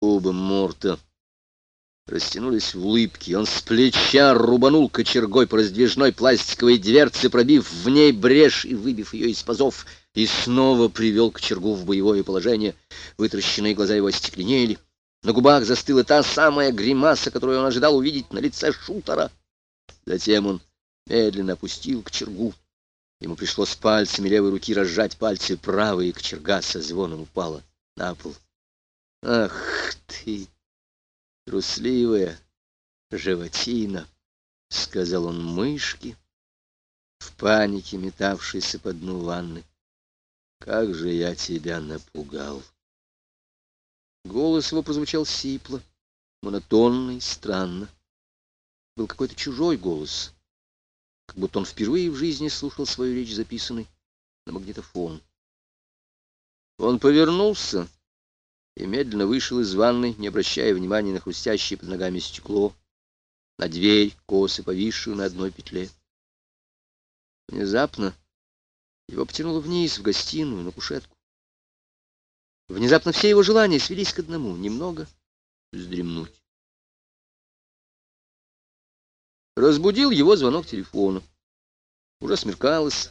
Оба Морта растянулись в улыбке. Он с плеча рубанул кочергой по раздвижной пластиковой дверце, пробив в ней брешь и выбив ее из пазов, и снова привел кочергу в боевое положение. Вытращенные глаза его остекленели. На губах застыла та самая гримаса, которую он ожидал увидеть на лице шутера. Затем он медленно опустил кочергу. Ему пришлось пальцами левой руки разжать пальцы правой, и кочерга со звоном упала на пол. «Ах ты, трусливая животина!» — сказал он мышке, в панике метавшейся по дну ванны. «Как же я тебя напугал!» Голос его прозвучал сипло, монотонно и странно. Был какой-то чужой голос, как будто он впервые в жизни слушал свою речь, записанной на магнитофон. Он повернулся и медленно вышел из ванной, не обращая внимания на хрустящее под ногами стекло, на дверь, косы, повисшую на одной петле. Внезапно его потянуло вниз, в гостиную, на кушетку. Внезапно все его желания свелись к одному — немного вздремнуть. Разбудил его звонок телефона. Уже смеркалось.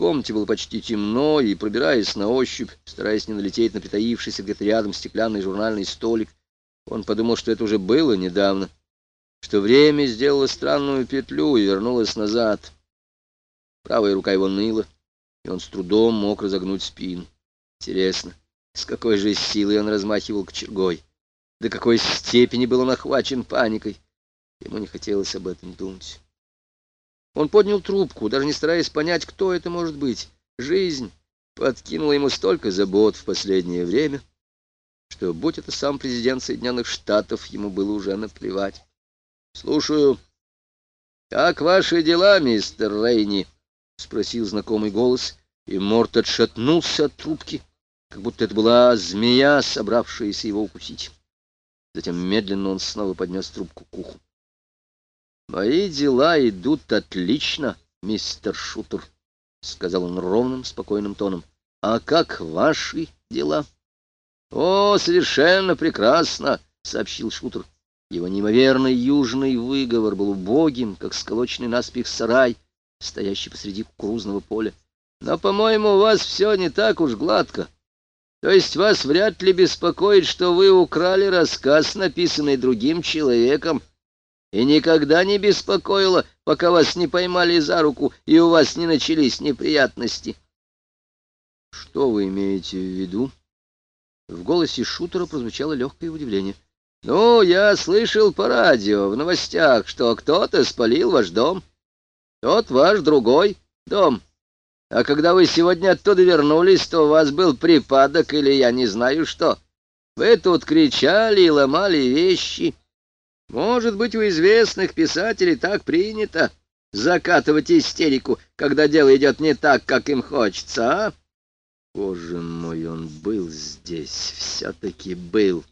Комнате было почти темно, и, пробираясь на ощупь, стараясь не налететь на притаившийся где-то рядом стеклянный журнальный столик, он подумал, что это уже было недавно, что время сделало странную петлю и вернулось назад. Правая рука его ныла, и он с трудом мог разогнуть спину. Интересно, с какой же силой он размахивал кочергой? До какой степени был он охвачен паникой? Ему не хотелось об этом думать. Он поднял трубку, даже не стараясь понять, кто это может быть. Жизнь подкинула ему столько забот в последнее время, что, будь это сам президент Соединенных Штатов, ему было уже наплевать. — Слушаю. — Как ваши дела, мистер Рейни? — спросил знакомый голос, и Морт отшатнулся от трубки. — как будто это была змея, собравшаяся его укусить. Затем медленно он снова поднес трубку к уху. «Мои дела идут отлично, мистер Шутер», — сказал он ровным, спокойным тоном. «А как ваши дела?» «О, совершенно прекрасно», — сообщил Шутер. Его неимоверный южный выговор был убогим, как сколоченный наспех сарай, стоящий посреди кукурузного поля. «Но, по-моему, у вас все не так уж гладко. То есть вас вряд ли беспокоит, что вы украли рассказ, написанный другим человеком, и никогда не беспокоило, пока вас не поймали за руку и у вас не начались неприятности. Что вы имеете в виду? В голосе шутера прозвучало легкое удивление. Ну, я слышал по радио, в новостях, что кто-то спалил ваш дом. Тот ваш другой дом. А когда вы сегодня оттуда вернулись, то у вас был припадок или я не знаю что. Вы тут кричали и ломали вещи. Может быть, у известных писателей так принято закатывать истерику, когда дело идет не так, как им хочется, а? Боже мой, он был здесь, все-таки был.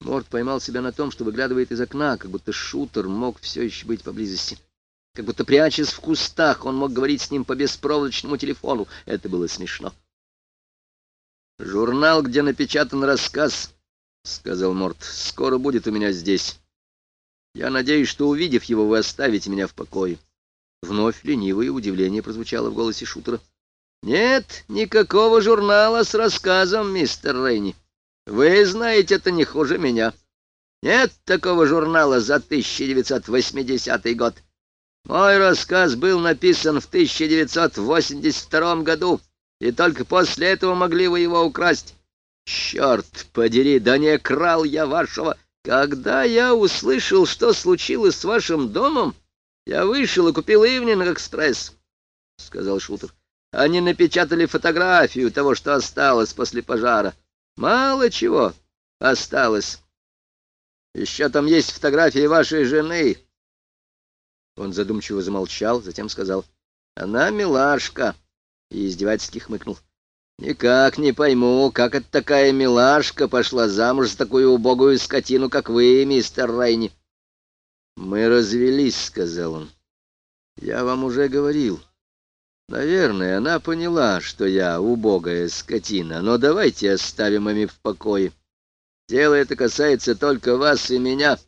Морд поймал себя на том, что выглядывает из окна, как будто шутер мог все еще быть поблизости. Как будто прячась в кустах, он мог говорить с ним по беспроводочному телефону. Это было смешно. «Журнал, где напечатан рассказ», — сказал Морт, — «скоро будет у меня здесь. Я надеюсь, что, увидев его, вы оставите меня в покое». Вновь ленивое удивление прозвучало в голосе шутера. «Нет никакого журнала с рассказом, мистер Рейни. Вы знаете это не хуже меня. Нет такого журнала за 1980 год». Мой рассказ был написан в 1982 году, и только после этого могли вы его украсть. Черт подери, да не крал я вашего. Когда я услышал, что случилось с вашим домом, я вышел и купил Ивнинг экспресс, — сказал Шутер. Они напечатали фотографию того, что осталось после пожара. Мало чего осталось. Еще там есть фотографии вашей жены, он задумчиво замолчал, затем сказал, «Она милашка», и издевательски хмыкнул. «Никак не пойму, как это такая милашка пошла замуж за такую убогую скотину, как вы, мистер Райни». «Мы развелись», — сказал он. «Я вам уже говорил. Наверное, она поняла, что я убогая скотина, но давайте оставим ими в покое. Дело это касается только вас и меня.